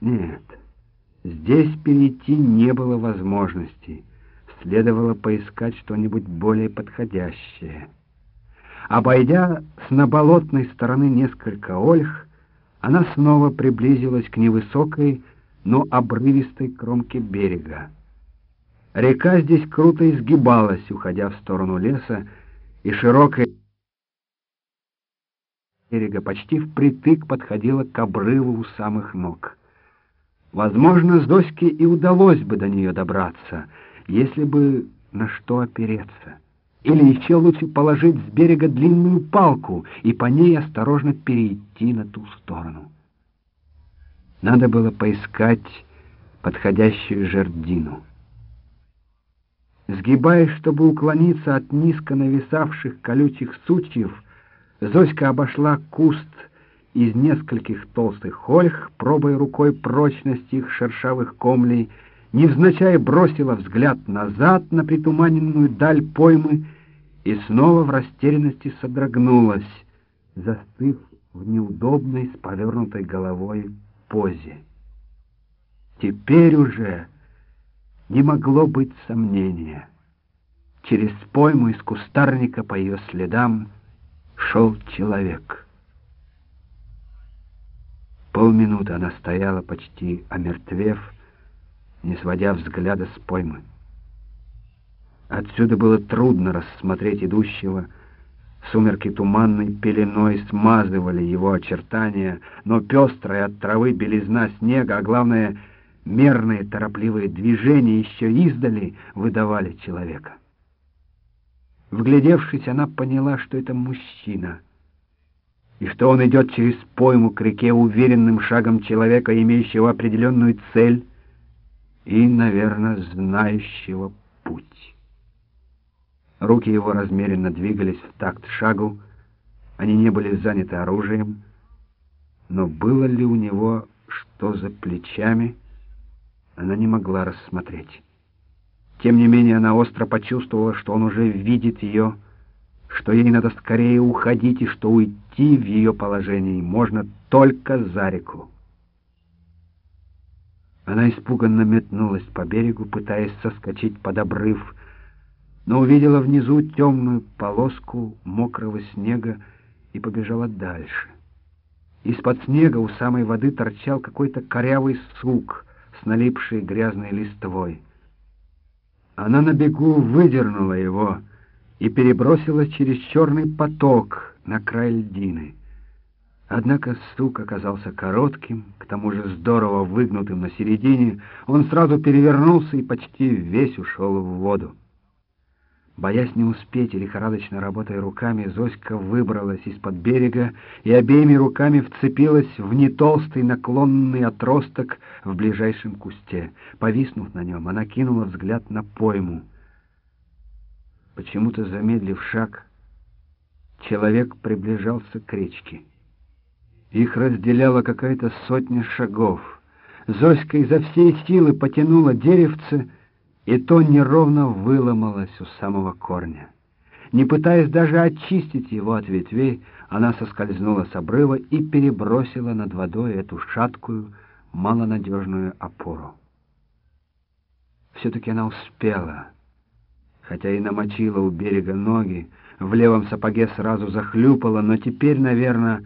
Нет, здесь перейти не было возможности. Следовало поискать что-нибудь более подходящее. Обойдя с наболотной стороны несколько ольх, она снова приблизилась к невысокой, но обрывистой кромке берега. Река здесь круто изгибалась, уходя в сторону леса, и широкая берега почти впритык подходила к обрыву у самых ног. Возможно, Зоське и удалось бы до нее добраться, если бы на что опереться. Или еще лучше положить с берега длинную палку и по ней осторожно перейти на ту сторону. Надо было поискать подходящую жердину. Сгибаясь, чтобы уклониться от низко нависавших колючих сучьев, Зоська обошла куст из нескольких толстых ольх, пробуя рукой прочность их шершавых комлей, невзначай бросила взгляд назад на притуманенную даль поймы и снова в растерянности содрогнулась, застыв в неудобной с повернутой головой позе. Теперь уже не могло быть сомнения. Через пойму из кустарника по ее следам шел человек. Полминуты она стояла, почти омертвев, не сводя взгляда с поймы. Отсюда было трудно рассмотреть идущего. Сумерки туманной пеленой смазывали его очертания, но пестрая от травы белизна снега, а главное, мерные торопливые движения еще издали выдавали человека. Вглядевшись, она поняла, что это мужчина, и что он идет через пойму к реке уверенным шагом человека, имеющего определенную цель и, наверное, знающего путь. Руки его размеренно двигались в такт шагу, они не были заняты оружием, но было ли у него что за плечами, она не могла рассмотреть. Тем не менее, она остро почувствовала, что он уже видит ее, что ей надо скорее уходить и что уйти в ее положении можно только за реку. Она испуганно метнулась по берегу, пытаясь соскочить под обрыв, но увидела внизу темную полоску мокрого снега и побежала дальше. Из-под снега у самой воды торчал какой-то корявый сук с налипшей грязной листвой. Она на бегу выдернула его и перебросила через черный поток на край льдины. Однако сук оказался коротким, к тому же здорово выгнутым на середине, он сразу перевернулся и почти весь ушел в воду. Боясь не успеть и лихорадочно работая руками, Зоська выбралась из-под берега и обеими руками вцепилась в нетолстый наклонный отросток в ближайшем кусте. Повиснув на нем, она кинула взгляд на пойму. Почему-то замедлив шаг, человек приближался к речке. Их разделяла какая-то сотня шагов. Зоська изо всей силы потянула деревце, и то неровно выломалось у самого корня. Не пытаясь даже очистить его от ветвей, она соскользнула с обрыва и перебросила над водой эту шаткую, малонадежную опору. Все-таки она успела, хотя и намочила у берега ноги, в левом сапоге сразу захлюпала, но теперь, наверное,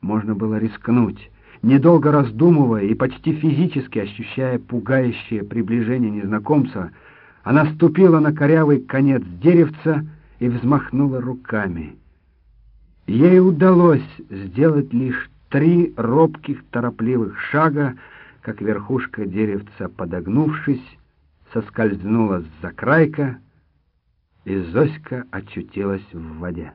можно было рискнуть. Недолго раздумывая и почти физически ощущая пугающее приближение незнакомца, она ступила на корявый конец деревца и взмахнула руками. Ей удалось сделать лишь три робких торопливых шага, как верхушка деревца, подогнувшись, соскользнула с закрайка, и Зоська очутилась в воде.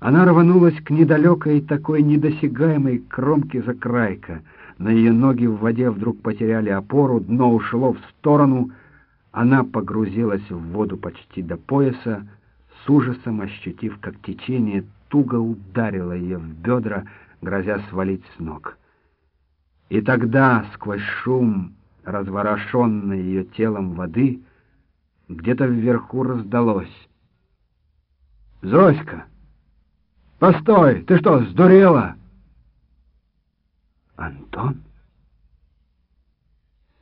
Она рванулась к недалекой такой недосягаемой кромке закрайка. На ее ноги в воде вдруг потеряли опору, дно ушло в сторону. Она погрузилась в воду почти до пояса, с ужасом ощутив, как течение туго ударило ее в бедра, грозя свалить с ног. И тогда, сквозь шум, разворошенной ее телом воды, где-то вверху раздалось. «Зоська!» «Постой! Ты что, сдурела?» Антон?